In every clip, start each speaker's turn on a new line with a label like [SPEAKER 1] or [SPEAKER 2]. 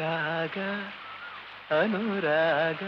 [SPEAKER 1] రాగ ಅನುರಾಗ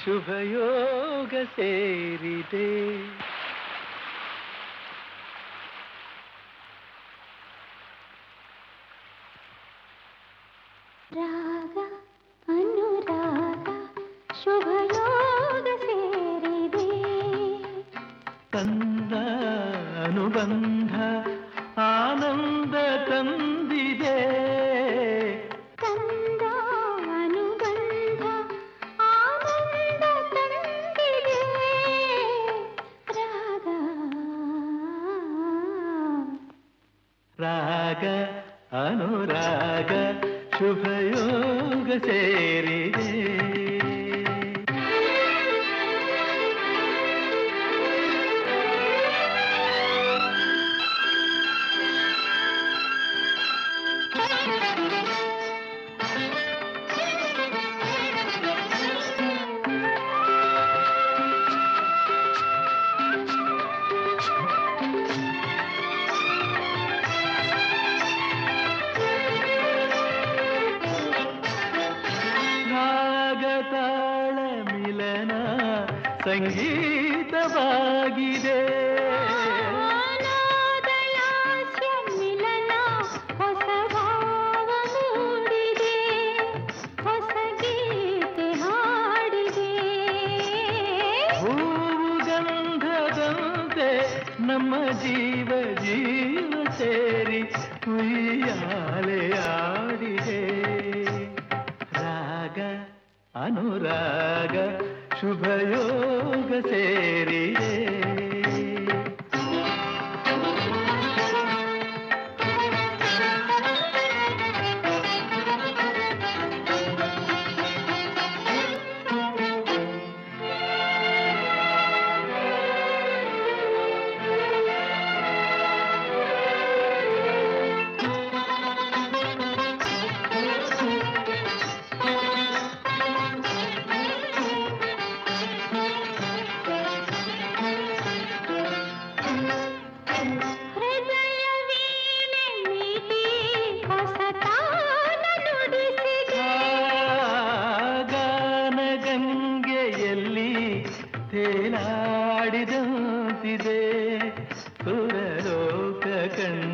[SPEAKER 1] ಶುಭಯೋಗ ಸೇರಿದೆ
[SPEAKER 2] ರಾಗ ಅನುರಾಗ ಶುಭಯೋಗ ಸೇರಿದೆ
[SPEAKER 1] ತನ್ನ ಅನುಬಂಧ राग अनुराग शुभयोग शेरि ಸಂಗೀತವಾಗಿದೆ ನಮ್ಮ ಜೀವ ಜೀವ ಸೇರಿ ಉಯ್ಯಾಲೆ ಆಡಿದೆ ರಾಗ ಅನುರಾಗ ಶುಭಯೋಗ
[SPEAKER 2] ಸೇರಿಯೇ प्रोड़ प्रोड़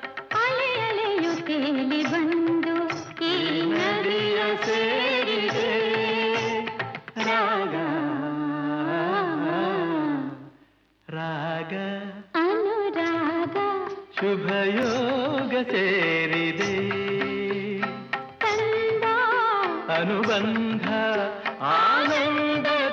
[SPEAKER 2] ಅನುರಾಗ ಅನುರಾಗ
[SPEAKER 1] ಶುಭಯೋಗ ಸೇರಿದೆ ಅನುಬಂಧ ಆನಂದ